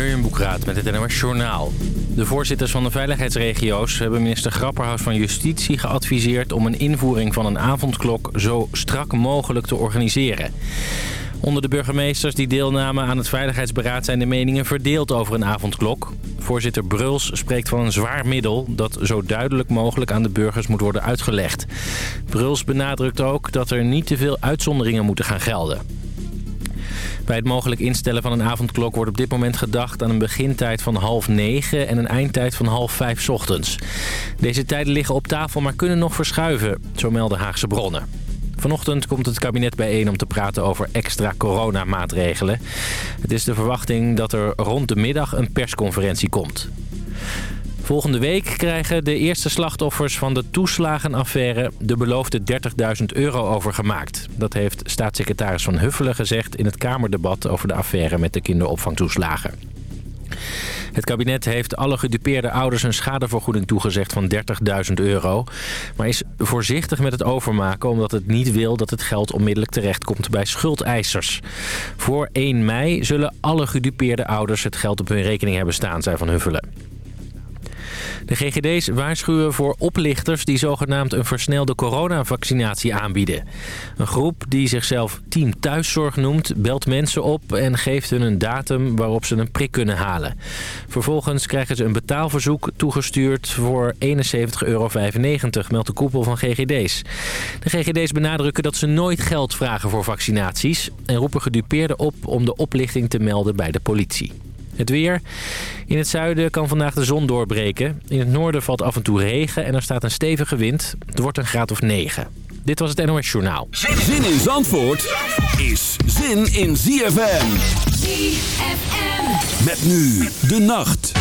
Jurjen met het NOS Journaal. De voorzitters van de veiligheidsregio's hebben minister Grapperhaus van Justitie geadviseerd... om een invoering van een avondklok zo strak mogelijk te organiseren. Onder de burgemeesters die deelnamen aan het Veiligheidsberaad zijn de meningen verdeeld over een avondklok. Voorzitter Bruls spreekt van een zwaar middel dat zo duidelijk mogelijk aan de burgers moet worden uitgelegd. Bruls benadrukt ook dat er niet te veel uitzonderingen moeten gaan gelden. Bij het mogelijk instellen van een avondklok wordt op dit moment gedacht aan een begintijd van half negen en een eindtijd van half vijf ochtends. Deze tijden liggen op tafel, maar kunnen nog verschuiven, zo melden Haagse bronnen. Vanochtend komt het kabinet bijeen om te praten over extra coronamaatregelen. Het is de verwachting dat er rond de middag een persconferentie komt. Volgende week krijgen de eerste slachtoffers van de toeslagenaffaire de beloofde 30.000 euro overgemaakt. Dat heeft staatssecretaris Van Huffelen gezegd in het Kamerdebat over de affaire met de kinderopvangtoeslagen. Het kabinet heeft alle gedupeerde ouders een schadevergoeding toegezegd van 30.000 euro. Maar is voorzichtig met het overmaken omdat het niet wil dat het geld onmiddellijk terechtkomt bij schuldeisers. Voor 1 mei zullen alle gedupeerde ouders het geld op hun rekening hebben staan, zei Van Huffelen. De GGD's waarschuwen voor oplichters die zogenaamd een versnelde coronavaccinatie aanbieden. Een groep die zichzelf Team Thuiszorg noemt, belt mensen op en geeft hun een datum waarop ze een prik kunnen halen. Vervolgens krijgen ze een betaalverzoek toegestuurd voor 71,95 euro, meldt de koepel van GGD's. De GGD's benadrukken dat ze nooit geld vragen voor vaccinaties en roepen gedupeerden op om de oplichting te melden bij de politie. Het weer. In het zuiden kan vandaag de zon doorbreken. In het noorden valt af en toe regen en er staat een stevige wind. Het wordt een graad of 9. Dit was het NOS Journaal. Zin in Zandvoort is zin in ZFM. ZFM. Met nu de nacht.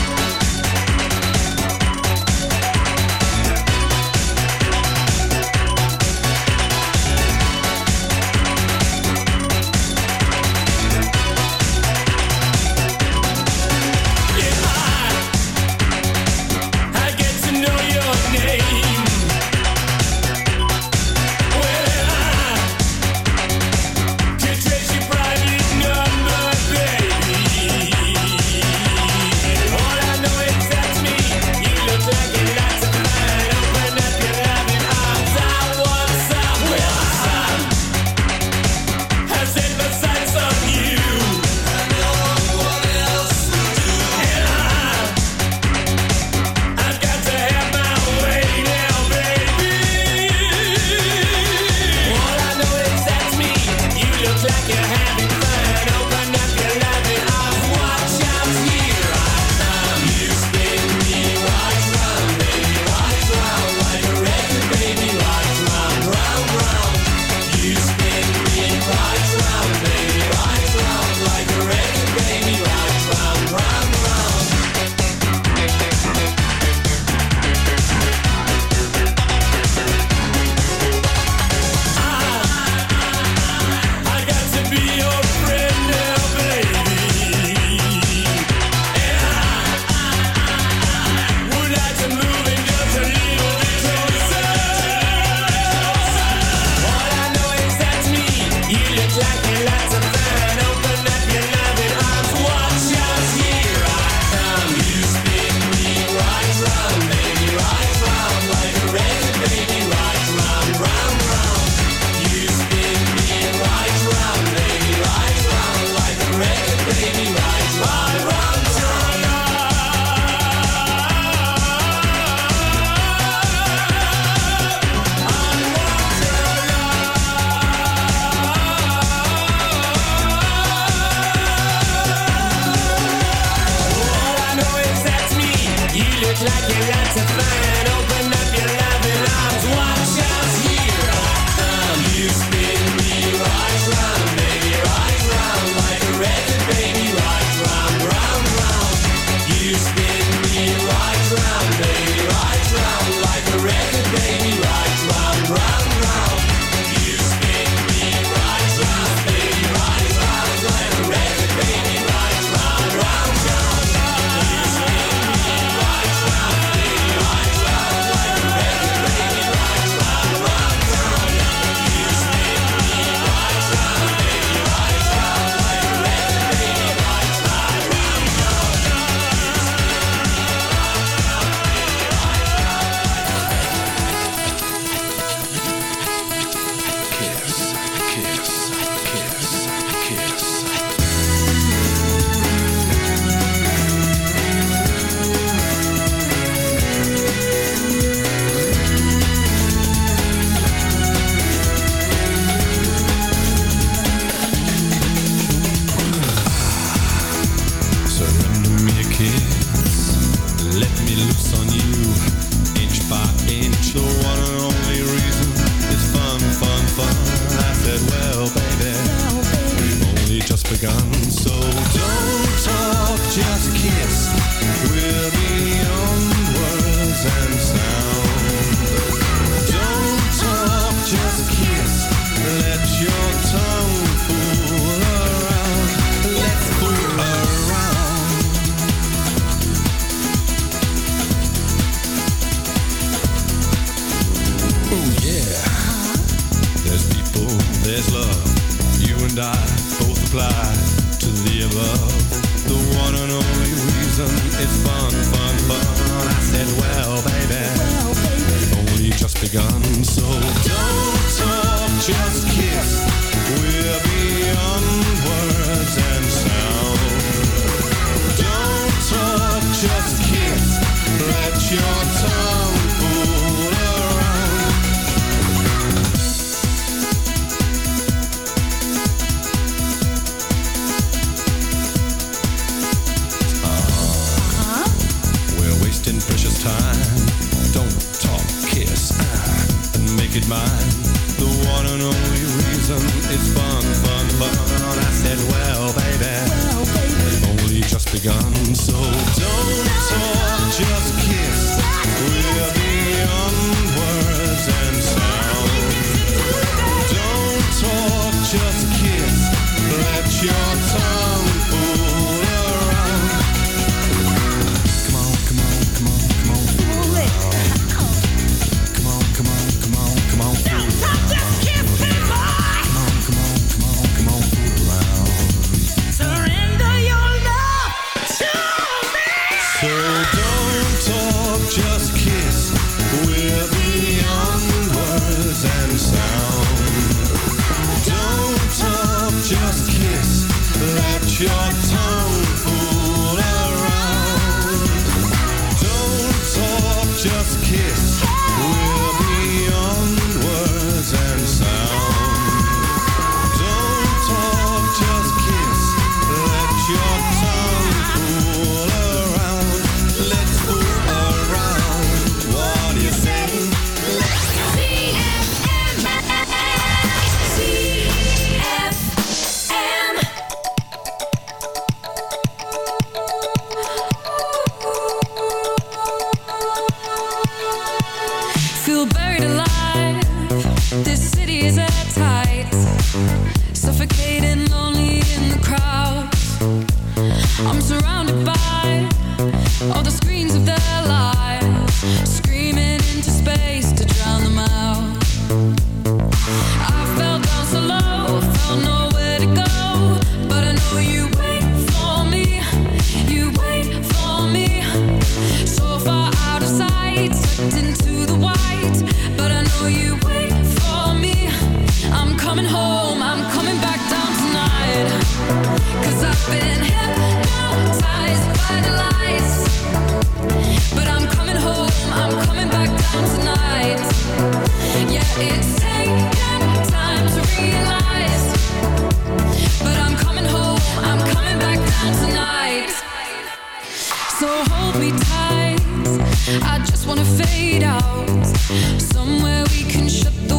We can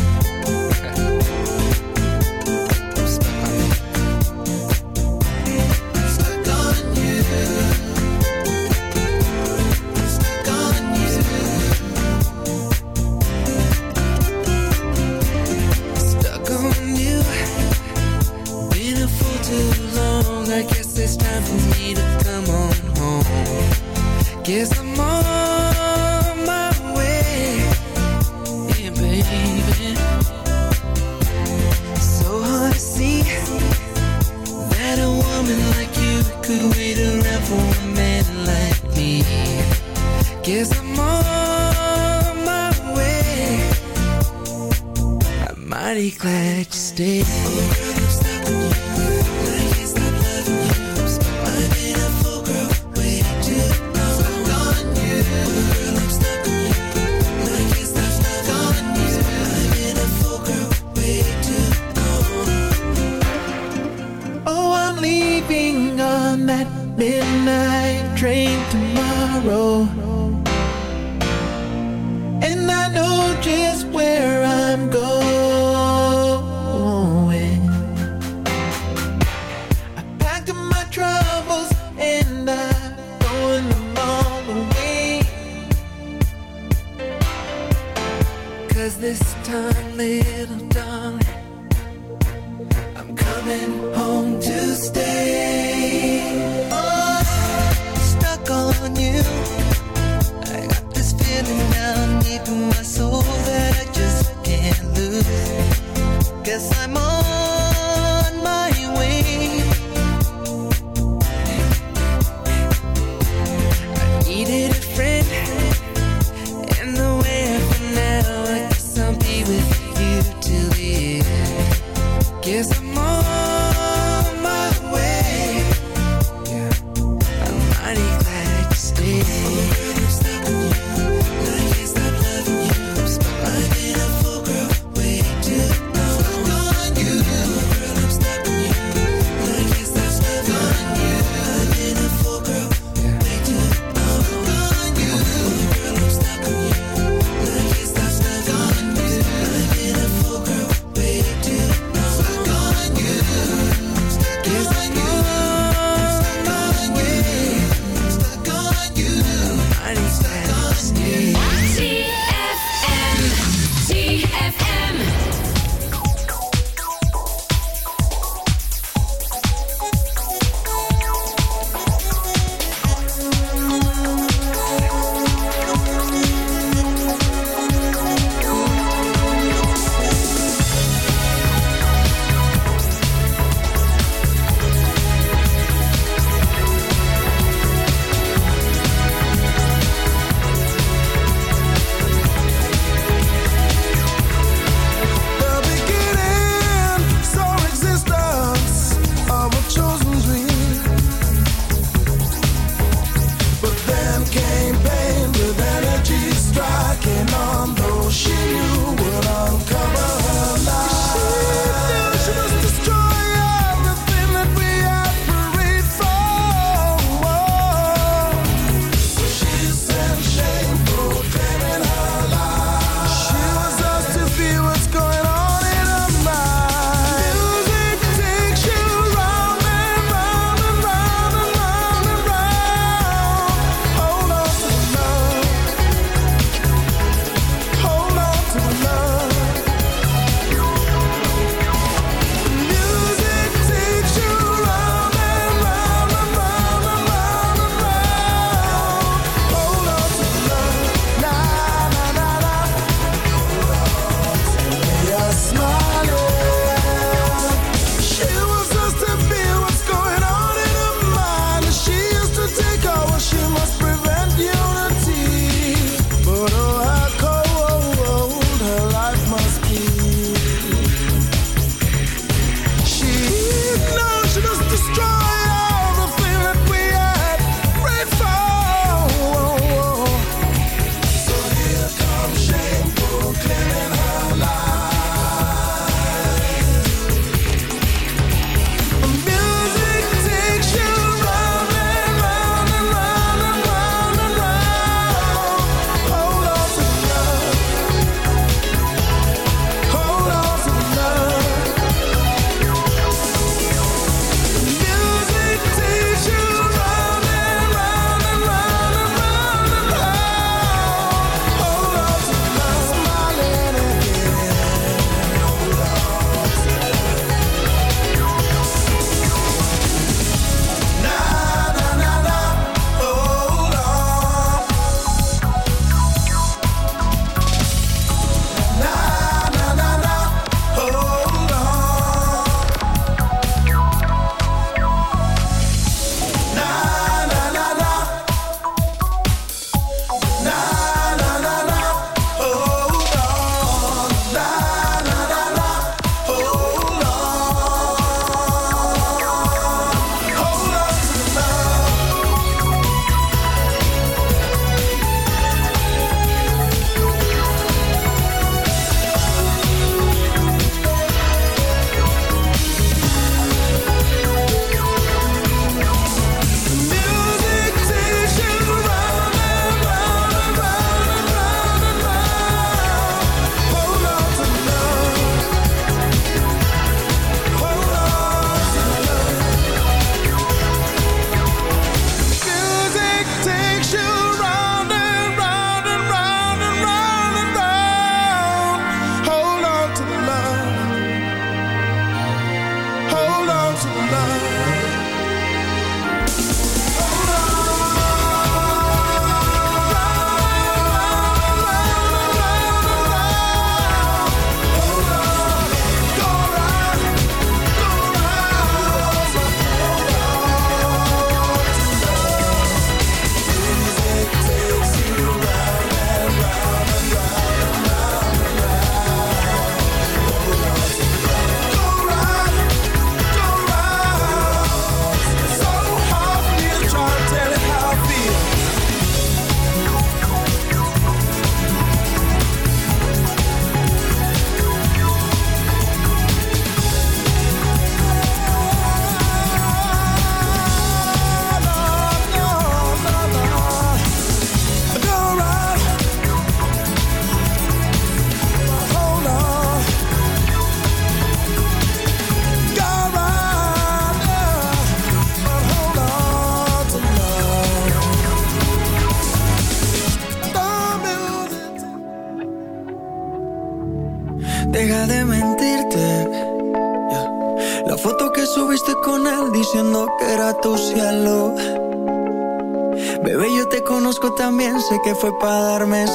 pa' darme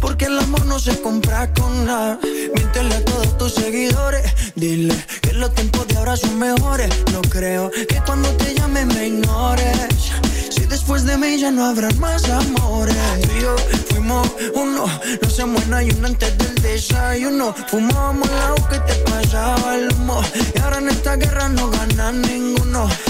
Porque el amor no se compra con nada. Miéntele a todos tus seguidores. Dile que los tiempos de ahora son mejores. No creo que cuando te llame me ignores. Si después de mí ya no habrá más amores. Tú y yo fuimos uno, no se muera y uno antes del desayuno. Fumábamos agua que te pasaba el humo. Y ahora en esta guerra no gana ninguno.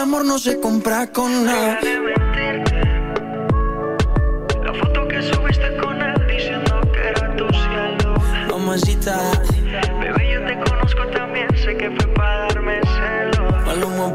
amor no se compra con nada. La foto que subiste con él diciendo que era tu cielo. Mamacita, bebé, yo te conozco también, sé que fue para darme celo. Maluma,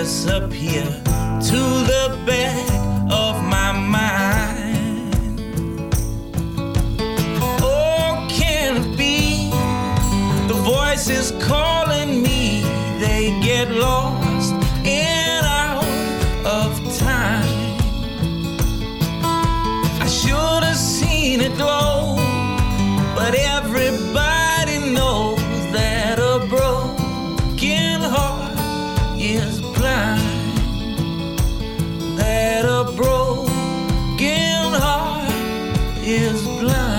disappear. is blind.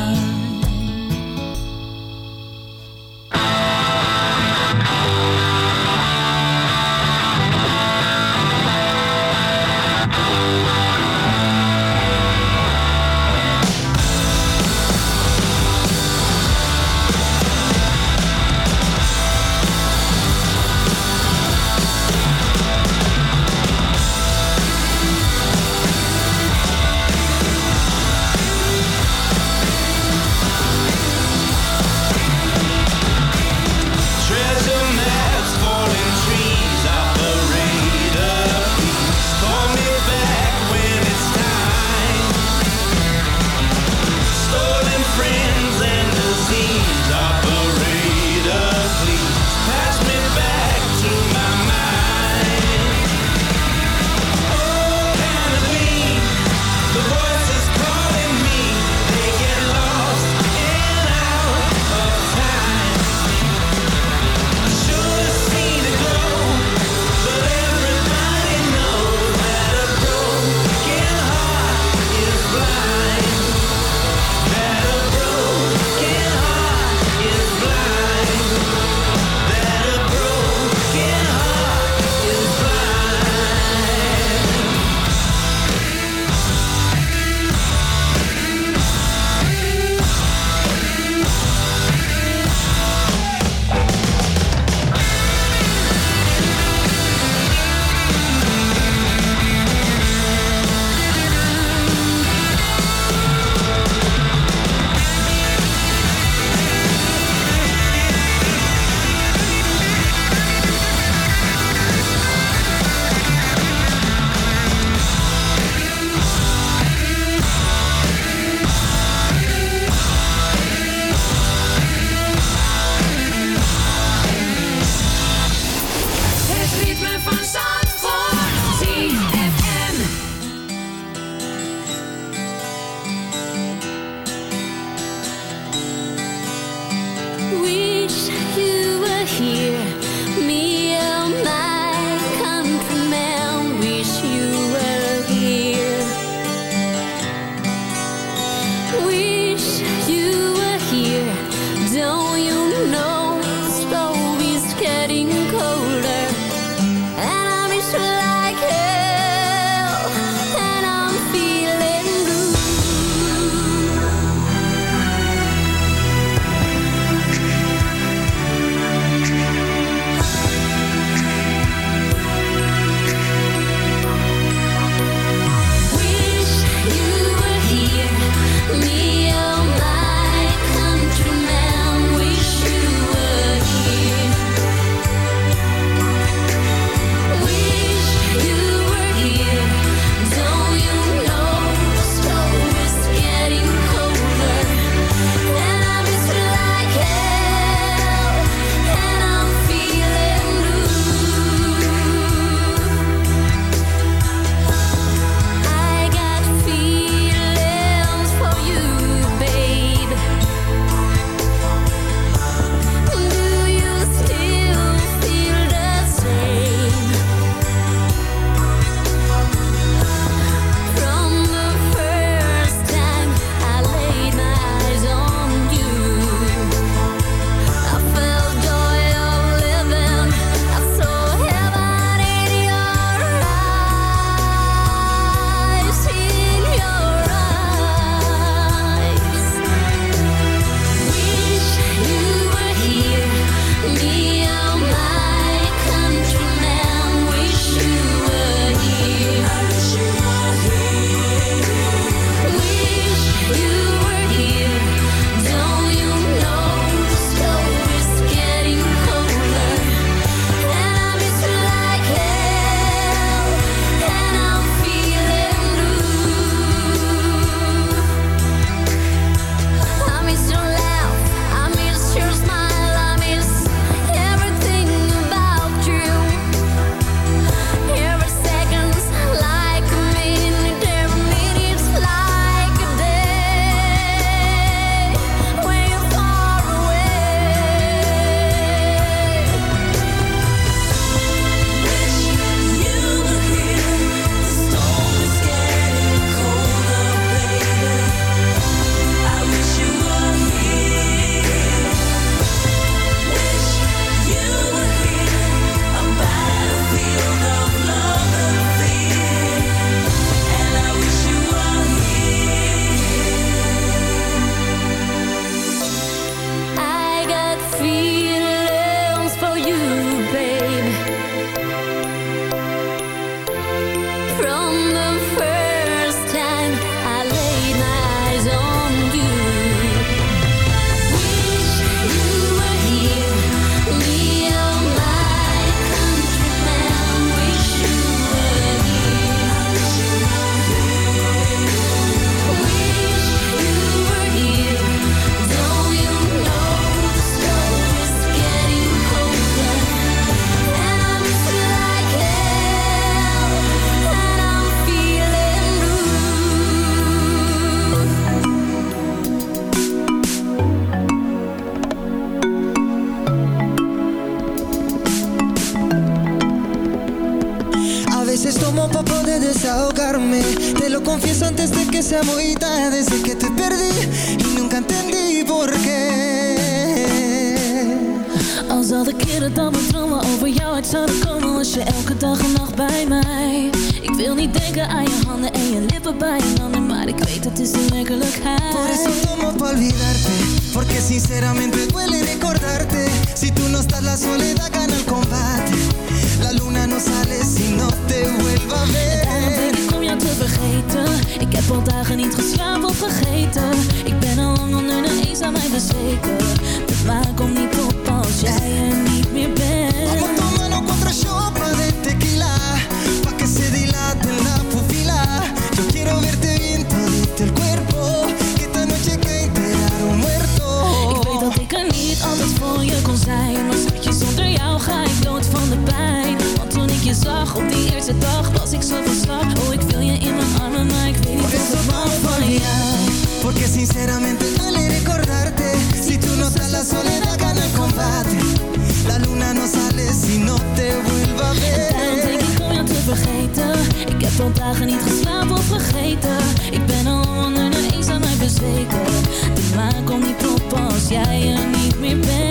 zeker. Te maken om die top als jij er niet meer bent.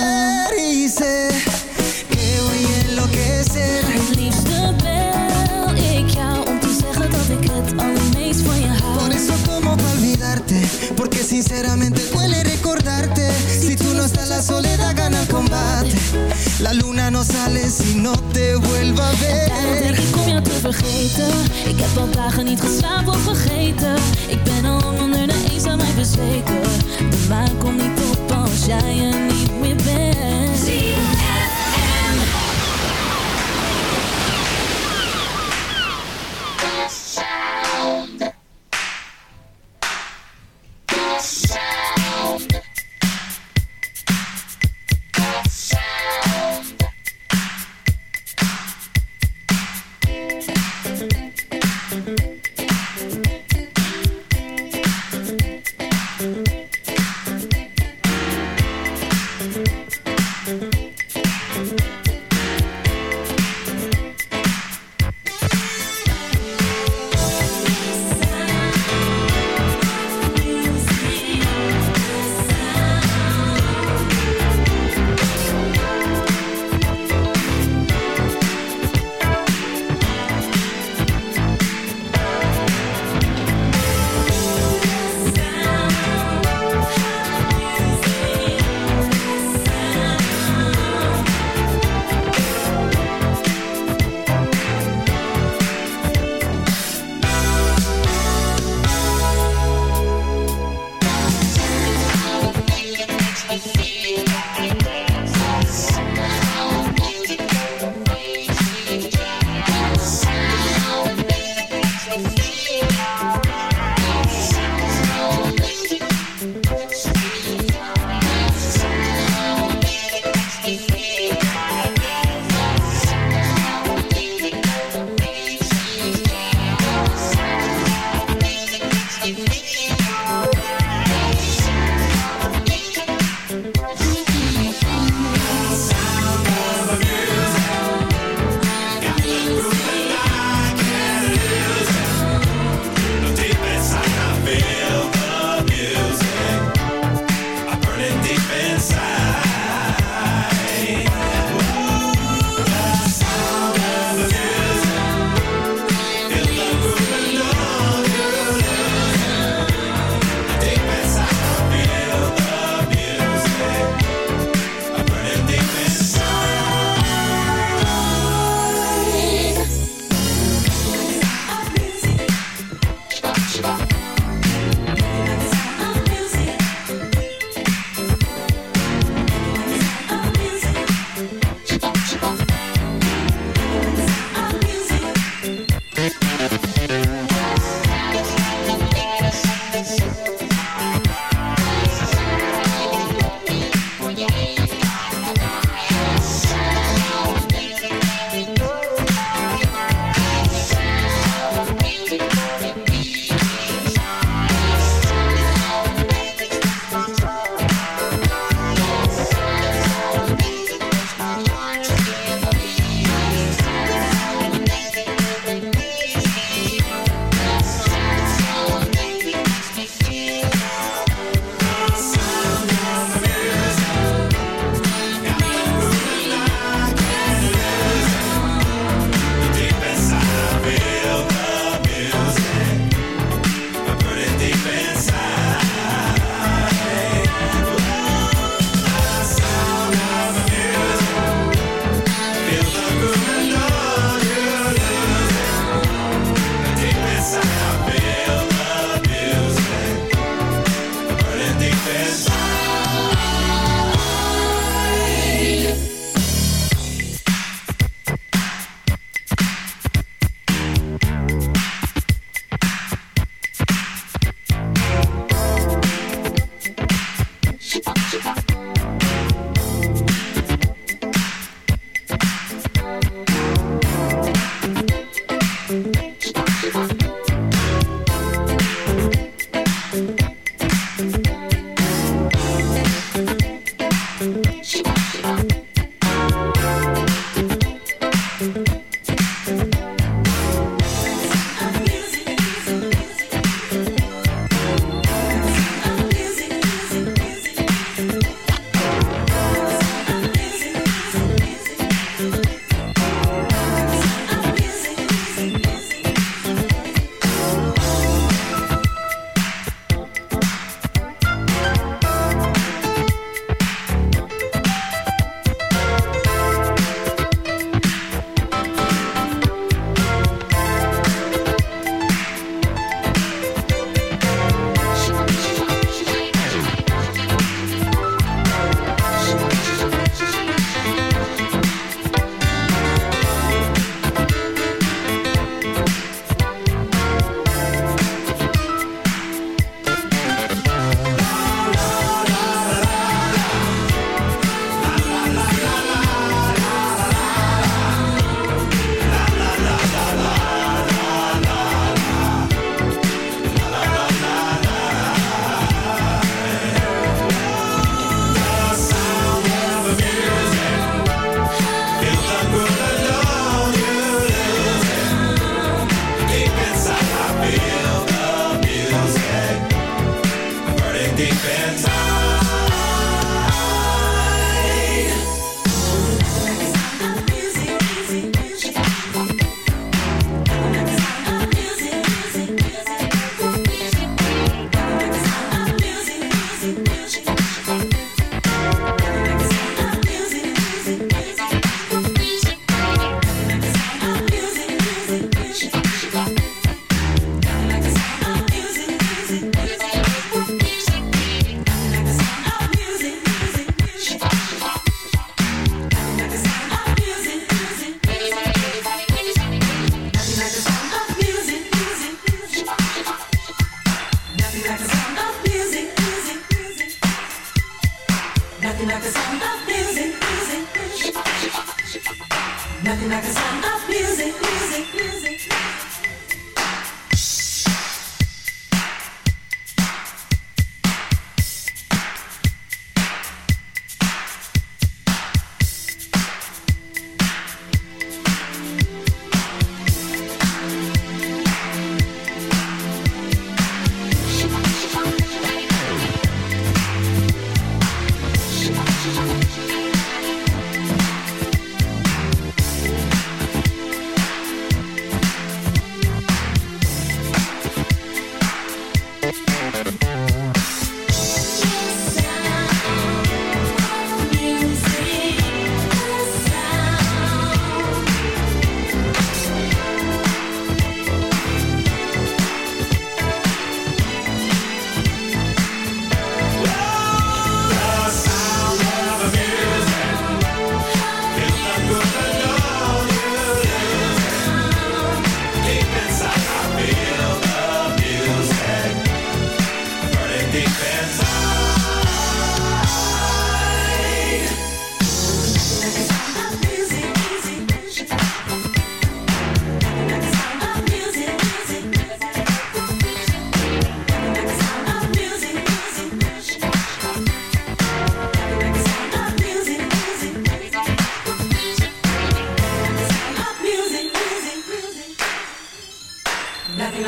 zin. Het liefste bel ik jou om te zeggen dat ik het allemaal van je hou. Por eso como pa olvidarte, porque sinceramente duele recordarte. Si tú no estás la soledad gana el combate. La luna no sale si no te vuelva a ver. En denk ik om jou te vergeten. Ik heb al dagen niet geslapen of vergeten. Ik ben al onder de eens aan mij bezweken. De maan komt niet op als jij er niet meer bent.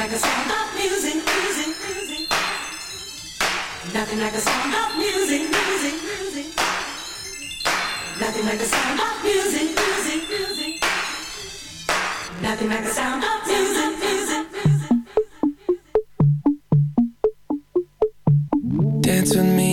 Nothing like a of music, music, music. Nothing like sound of music, music, music. Nothing like a sound of music, music, music. Dance with me.